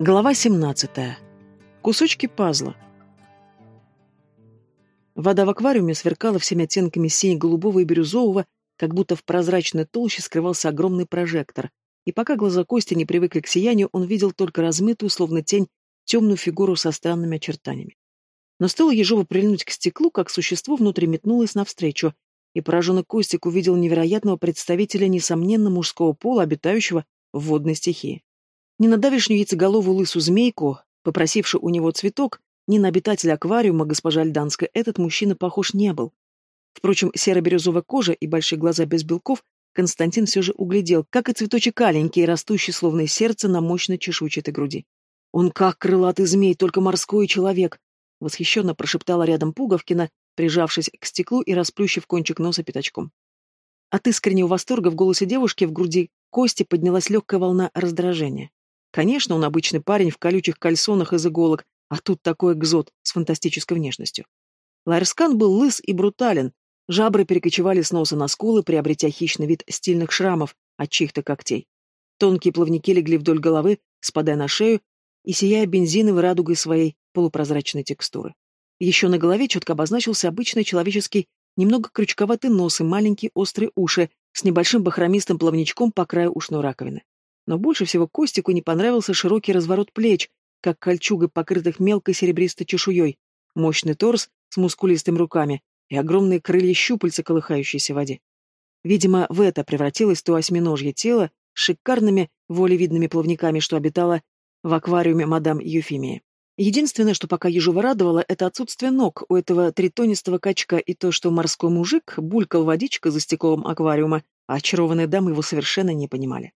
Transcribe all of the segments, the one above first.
Глава 17. Кусочки пазла. Вода в аквариуме сверкала всеми оттенками сине-голубого и бирюзового, как будто в прозрачной толще скрывался огромный прожектор. И пока глаза Кости не привыкли к сиянию, он видел только размытую, словно тень, темную фигуру со странными очертаниями. Но стоило Ежову прильнуть к стеклу, как существо внутри метнулось навстречу, и пораженный Костик увидел невероятного представителя, несомненно, мужского пола, обитающего в водной стихии. Ни на давешнюю яйцеголовую лысую змейку, попросившую у него цветок, ни на обитателя аквариума госпожа Альданская этот мужчина похож не был. Впрочем, серо-бирюзовая кожа и большие глаза без белков Константин все же углядел, как и цветочек аленький, растущий словно из сердца на мощной чешуйчатой груди. «Он как крылатый змей, только морской человек!» — восхищенно прошептала рядом Пуговкина, прижавшись к стеклу и расплющив кончик носа пятачком. От искреннего восторга в голосе девушки в груди Кости поднялась легкая волна раздражения. Конечно, он обычный парень в колючих кальсонах из иголок, а тут такой экзот с фантастической внешностью. Ларскан был лыс и брутален, жабры перекочевали с носа на скулы, приобретя хищный вид стильных шрамов от чьих-то когтей. Тонкие плавники легли вдоль головы, спадая на шею и сияя бензиновой радугой своей полупрозрачной текстуры. Еще на голове четко обозначился обычный человеческий, немного крючковатый нос и маленькие острые уши с небольшим бахромистым плавничком по краю ушной раковины. Но больше всего Костику не понравился широкий разворот плеч, как кольчугой покрытых мелкой серебристой чешуей, мощный торс с мускулистыми руками и огромные крылья-щупальца, колыхающиеся в воде. Видимо, в это превратилось то осьминожье тело с шикарными волевидными плавниками, что обитало в аквариуме мадам Юфимии. Единственное, что пока Ежова радовало, это отсутствие ног у этого тритонистого качка и то, что морской мужик булькал водичка за стеклом аквариума, а очарованные дамы его совершенно не понимали.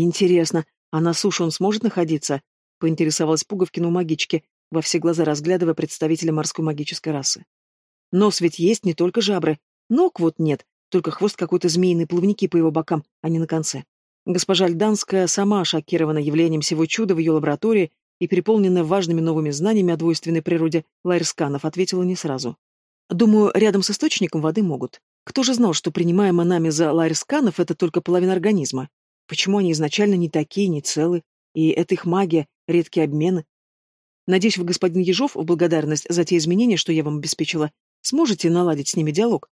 Интересно, а на суше он сможет находиться? Поинтересовалась Пуговкина у магички, во все глаза разглядывая представителя морской магической расы. Нос ведь есть не только жабры. Ног вот нет, только хвост какой-то змеиный, плавники по его бокам, а не на конце. Госпожа Альданская сама шокирована явлением всего чуда в ее лаборатории и переполненная важными новыми знаниями о двойственной природе лайрсканов, ответила не сразу. Думаю, рядом с источником воды могут. Кто же знал, что принимаемое нами за лайрсканов это только половина организма? Почему они изначально не такие, не целы? И это их магия, редкие обмены. Надеюсь, вы, господин Ежов, в благодарность за те изменения, что я вам обеспечила, сможете наладить с ними диалог?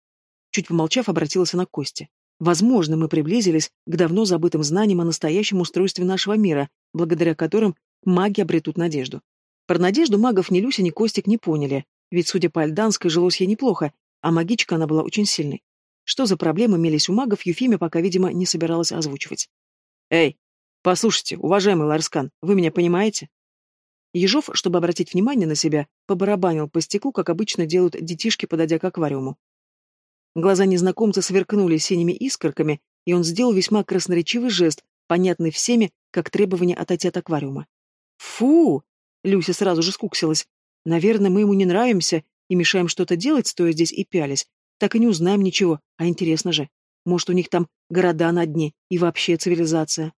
Чуть помолчав, обратилась она к Косте. Возможно, мы приблизились к давно забытым знаниям о настоящем устройстве нашего мира, благодаря которым маги обретут надежду. Про надежду магов ни Люся, ни Костик не поняли, ведь, судя по Альданской, жилось ей неплохо, а магичка она была очень сильной. Что за проблемы имелись у магов, Юфимия пока, видимо, не собиралась озвучивать. «Эй, послушайте, уважаемый Ларскан, вы меня понимаете?» Ежов, чтобы обратить внимание на себя, побарабанил по стеклу, как обычно делают детишки, подойдя к аквариуму. Глаза незнакомца сверкнули синими искорками, и он сделал весьма красноречивый жест, понятный всеми, как требование отойти от аквариума. «Фу!» — Люся сразу же скуксилась. «Наверное, мы ему не нравимся и мешаем что-то делать, стоя здесь и пялись. Так и не узнаем ничего, а интересно же. Может, у них там города на дне и вообще цивилизация.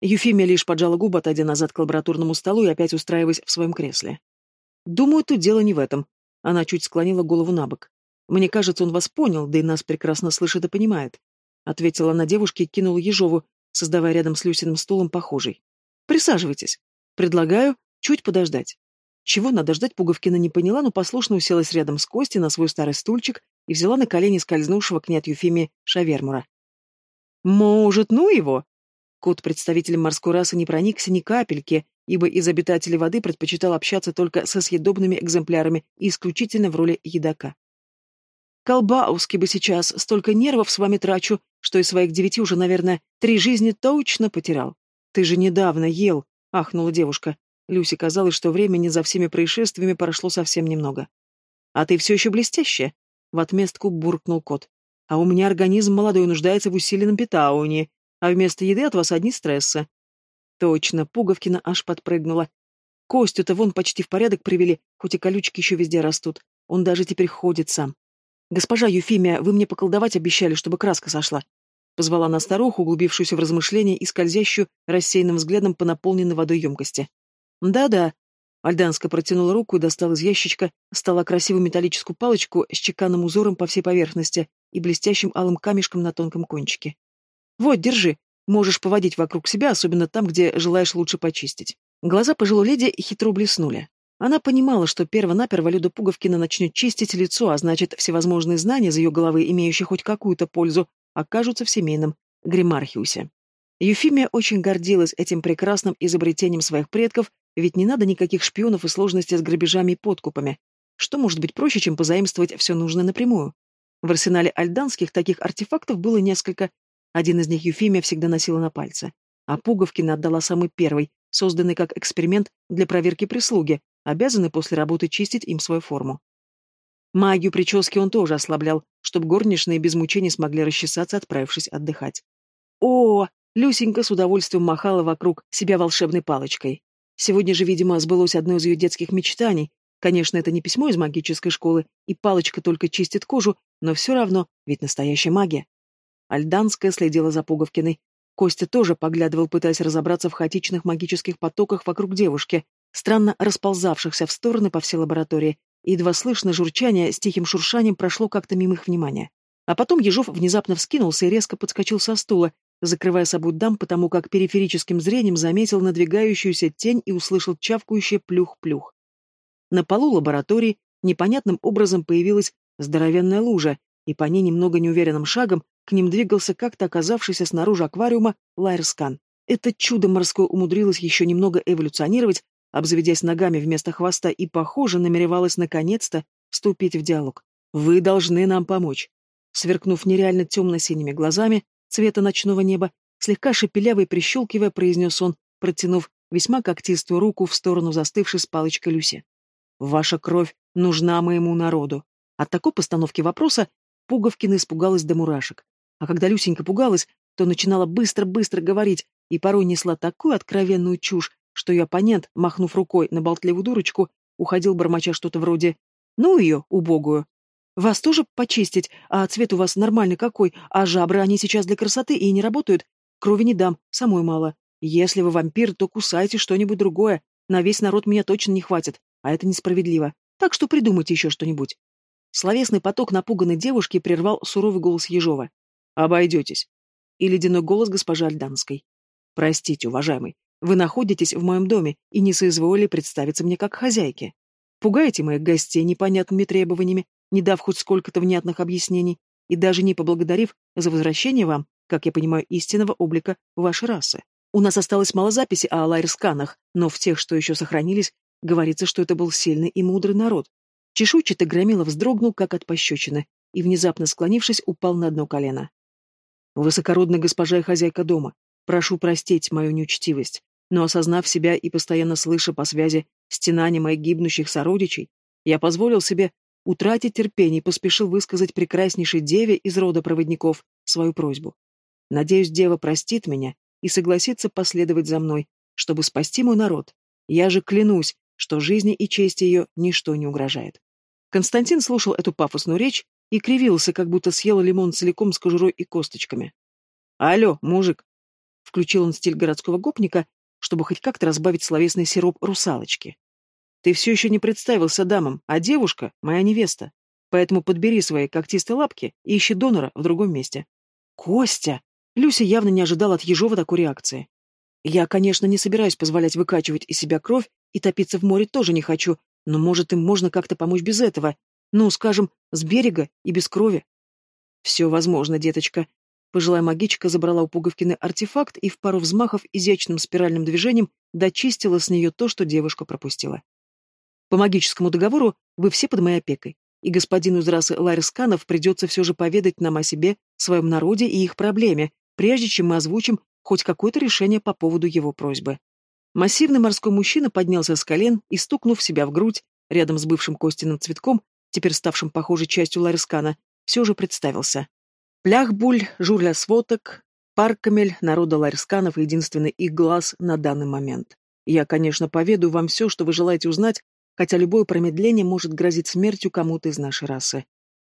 Юфимия лишь поджала губы, отойдя назад к лабораторному столу и опять устраиваясь в своем кресле. «Думаю, тут дело не в этом». Она чуть склонила голову на бок. «Мне кажется, он вас понял, да и нас прекрасно слышит и понимает», — ответила она девушке и кинула Ежову, создавая рядом с Люсиным стулом похожий. «Присаживайтесь. Предлагаю чуть подождать». Чего надо ждать, Пуговкина не поняла, но послушно уселась рядом с Костей на свой старый стульчик и взяла на колени скользнувшего к ней от Юфимии Шавермура. «Может, ну его?» Кот представителем морской расы не проникся ни капельки, ибо из обитателей воды предпочитал общаться только со съедобными экземплярами и исключительно в роли едока. «Колбауски бы сейчас, столько нервов с вами трачу, что из своих девяти уже, наверное, три жизни точно потерял. Ты же недавно ел», — ахнула девушка. Люсе казалось, что времени за всеми происшествиями прошло совсем немного. «А ты все еще блестящая?» — в отместку буркнул кот. «А у меня организм молодой нуждается в усиленном питании, а вместо еды от вас одни стрессы». Точно, Пуговкина аж подпрыгнула. Костю-то вон почти в порядок привели, хоть и колючки еще везде растут. Он даже теперь ходит сам. «Госпожа Юфимия, вы мне поколдовать обещали, чтобы краска сошла». Позвала на старуху, углубившуюся в размышления и скользящую рассеянным взглядом по наполненной водой емкости. «Да-да». Альданска протянула руку и достала из ящичка стола красивую металлическую палочку с чеканным узором по всей поверхности и блестящим алым камешком на тонком кончике. «Вот, держи. Можешь поводить вокруг себя, особенно там, где желаешь лучше почистить. Глаза пожилой леди хитро блеснули. Она понимала, что перво-наперво Люда Пуговкина начнет чистить лицо, а значит, всевозможные знания из ее головы, имеющие хоть какую-то пользу, окажутся в семейном гримархиусе. Юфимия очень гордилась этим прекрасным изобретением своих предков, ведь не надо никаких шпионов и сложностей с грабежами и подкупами. Что может быть проще, чем позаимствовать все нужное напрямую? В арсенале альданских таких артефактов было несколько. Один из них Юфимия всегда носила на пальце. А Пуговкина отдала самый первый, созданный как эксперимент для проверки прислуги, обязанный после работы чистить им свою форму. Магию прически он тоже ослаблял, чтобы горничные без мучений смогли расчесаться, отправившись отдыхать. О, Люсенька с удовольствием махала вокруг себя волшебной палочкой. Сегодня же, видимо, сбылось одно из ее детских мечтаний. Конечно, это не письмо из магической школы, и палочка только чистит кожу, но все равно, ведь настоящая магия. Альданская следила за Пуговкиной. Костя тоже поглядывал, пытаясь разобраться в хаотичных магических потоках вокруг девушки, странно расползавшихся в стороны по всей лаборатории, и едва слышно журчание с тихим шуршанием прошло как-то мимо их внимания. А потом Ежов внезапно вскинулся и резко подскочил со стула, закрывая собой дам, потому как периферическим зрением заметил надвигающуюся тень и услышал чавкающее плюх-плюх. На полу лаборатории непонятным образом появилась здоровенная лужа, и по ней немного неуверенным шагом к ним двигался как-то оказавшийся снаружи аквариума Лайерскан. Это чудо морское умудрилось еще немного эволюционировать, обзаведясь ногами вместо хвоста, и, похоже, намеревалась наконец-то вступить в диалог. «Вы должны нам помочь». Сверкнув нереально темно-синими глазами, цвета ночного неба, слегка шепеляво и прищелкивая, произнес он, протянув весьма когтистую руку в сторону застывшей с палочкой Люси. «Ваша кровь нужна моему народу». От такой постановки вопроса Пуговкина испугалась до мурашек. А когда Люсенька пугалась, то начинала быстро-быстро говорить и порой несла такую откровенную чушь, что ее оппонент, махнув рукой на болтливую дурочку, уходил бормоча что-то вроде «Ну ее, убогую, вас тоже почистить, а цвет у вас нормальный какой, а жабры они сейчас для красоты и не работают. Крови не дам, самой мало. Если вы вампир, то кусайте что-нибудь другое. На весь народ меня точно не хватит, а это несправедливо. Так что придумайте еще что-нибудь. Словесный поток напуганной девушки прервал суровый голос Ежова. «Обойдетесь». И ледяной голос госпожи Альданской. «Простите, уважаемый, вы находитесь в моем доме и не соизволили представиться мне как хозяйке. Пугаете моих гостей непонятными требованиями, не дав хоть сколько-то внятных объяснений, и даже не поблагодарив за возвращение вам, как я понимаю, истинного облика вашей расы. У нас осталось мало записей о лайрсканах, но в тех, что еще сохранились, говорится, что это был сильный и мудрый народ. Чешуйчатый громила вздрогнул, как от пощечины, и, внезапно склонившись, упал на одно колено. «Высокородная госпожа и хозяйка дома, прошу простить мою неучтивость, но, осознав себя и постоянно слыша по связи стенания моих гибнущих сородичей, я позволил себе утратить терпение поспешил высказать прекраснейшей деве из рода проводников свою просьбу. Надеюсь, дева простит меня и согласится последовать за мной, чтобы спасти мой народ. Я же клянусь, что жизни и чести ее ничто не угрожает. Константин слушал эту пафосную речь и кривился, как будто съел лимон целиком с кожурой и косточками. «Алло, мужик!» Включил он стиль городского гопника, чтобы хоть как-то разбавить словесный сироп русалочки. Ты все еще не представился дамам, а девушка — моя невеста. Поэтому подбери свои когтистые лапки и ищи донора в другом месте. Костя! Люся явно не ожидала от Ежова такой реакции. Я, конечно, не собираюсь позволять выкачивать из себя кровь, и топиться в море тоже не хочу, но, может, им можно как-то помочь без этого. Ну, скажем, с берега и без крови. Все возможно, деточка. Пожилая магичка забрала у Пуговкины артефакт и в пару взмахов изящным спиральным движением дочистила с нее то, что девушка пропустила. По магическому договору вы все под моей опекой, и господину из расы Ларисканов придется все же поведать нам о себе, своем народе и их проблеме, прежде чем мы озвучим хоть какое-то решение по поводу его просьбы. Массивный морской мужчина поднялся с колен и, стукнув себя в грудь, рядом с бывшим Костиным цветком, теперь ставшим похожей частью Ларискана, все же представился. Пляхбуль, Журля Своток, Паркамель, народа Ларисканов, единственный их глаз на данный момент. Я, конечно, поведаю вам все, что вы желаете узнать, хотя любое промедление может грозить смертью кому-то из нашей расы.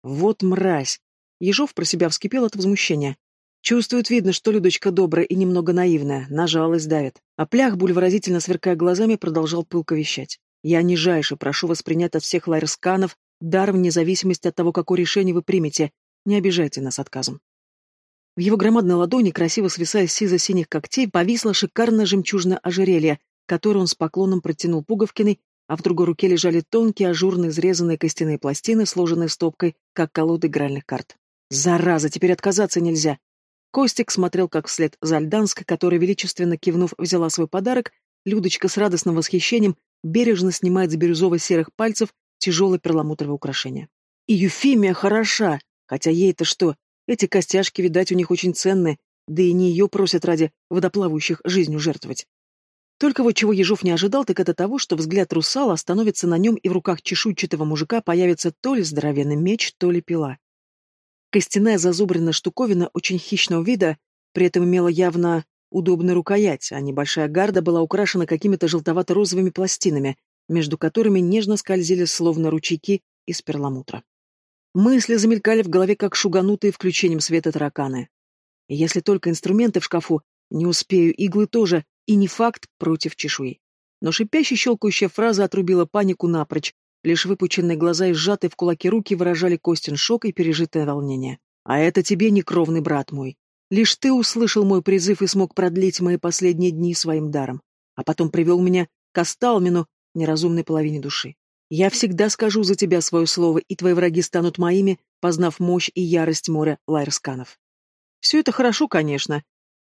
Вот мразь! Ежов про себя вскипел от возмущения. Чувствует, видно, что Людочка добрая и немного наивная, на жалость давит. А Пляхбуль, выразительно сверкая глазами, продолжал пылко вещать. «Я нижайше прошу воспринять от всех лайрсканов дар вне зависимости от того, какое решение вы примете. Не обижайте нас отказом». В его громадной ладони, красиво свисая с сизо-синих когтей, повисло шикарное жемчужное ожерелье, которой он с поклоном протянул Пуговкиной, а в другой руке лежали тонкие, ажурно изрезанные костяные пластины, сложенные стопкой, как колоды игральных карт. «Зараза, теперь отказаться нельзя!» Костик смотрел, как вслед за Альданск, которая, величественно кивнув, взяла свой подарок, Людочка с радостным восхищением бережно снимает с бирюзово-серых пальцев тяжелое перламутровое украшение. И Юфимия хороша, хотя ей-то что, эти костяшки, видать, у них очень ценные, да и не ее просят ради водоплавающих жизнью жертвовать. Только вот чего Ежов не ожидал, так это того, что взгляд русала остановится на нем, и в руках чешуйчатого мужика появится то ли здоровенный меч, то ли пила. Костяная зазубренная штуковина очень хищного вида, при этом имела явно удобную рукоять, а небольшая гарда была украшена какими-то желтовато-розовыми пластинами, между которыми нежно скользили словно ручейки из перламутра. Мысли замелькали в голове, как шуганутые включением света тараканы. Если только инструменты в шкафу, не успею, иглы тоже, и не факт против чешуи. Но шипящая щелкающая фраза отрубила панику напрочь, лишь выпученные глаза и сжатые в кулаки руки выражали Костин шок и пережитое волнение. «А это тебе не кровный брат мой. Лишь ты услышал мой призыв и смог продлить мои последние дни своим даром, а потом привел меня к Асталмину, неразумной половине души. Я всегда скажу за тебя свое слово, и твои враги станут моими, познав мощь и ярость моря лайрсканов. Все это хорошо, конечно.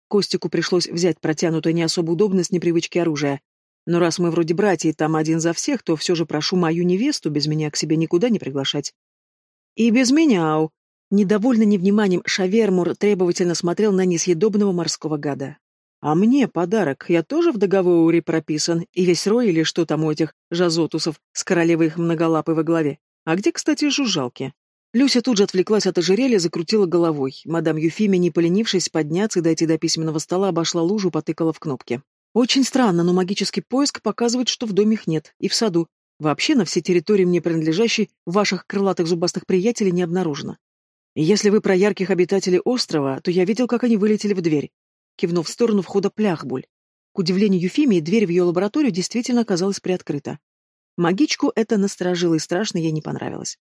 Костику пришлось взять протянутое не особо удобно с непривычки оружия. Но раз мы вроде братья и там один за всех, то все же прошу мою невесту без меня к себе никуда не приглашать. И без меня, ау. Недовольный невниманием, Шавермур требовательно смотрел на несъедобного морского гада. А мне подарок, я тоже в договоре прописан, и весь рой или что там у этих жазотусов с королевой их многолапой во главе. А где, кстати, жужжалки? Люся тут же отвлеклась от ожерелья, закрутила головой. Мадам Юфимия, не поленившись подняться и дойти до письменного стола, обошла лужу, потыкала в кнопки. Очень странно, но магический поиск показывает, что в доме их нет, и в саду. Вообще на всей территории мне принадлежащей ваших крылатых зубастых приятелей не обнаружено. Если вы про ярких обитателей острова, то я видел, как они вылетели в дверь кивнув в сторону входа Пляхбуль. К удивлению Юфимии, дверь в ее лабораторию действительно оказалась приоткрыта. Магичку это насторожило и страшно ей не понравилось.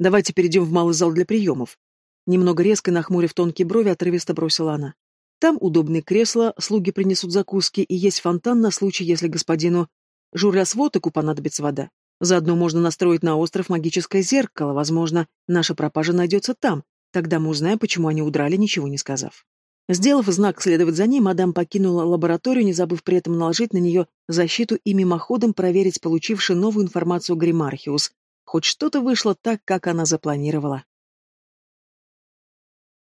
«Давайте перейдем в малый зал для приемов». Немного резко нахмурив тонкие брови, отрывисто бросила она. «Там удобные кресла, слуги принесут закуски, и есть фонтан на случай, если господину Журлясвотыку понадобится вода. Заодно можно настроить на остров магическое зеркало, возможно, наша пропажа найдется там, тогда мы узнаем, почему они удрали, ничего не сказав». Сделав знак следовать за ней, мадам покинула лабораторию, не забыв при этом наложить на нее защиту и мимоходом проверить получивший новую информацию Гримархиус. Хоть что-то вышло так, как она запланировала.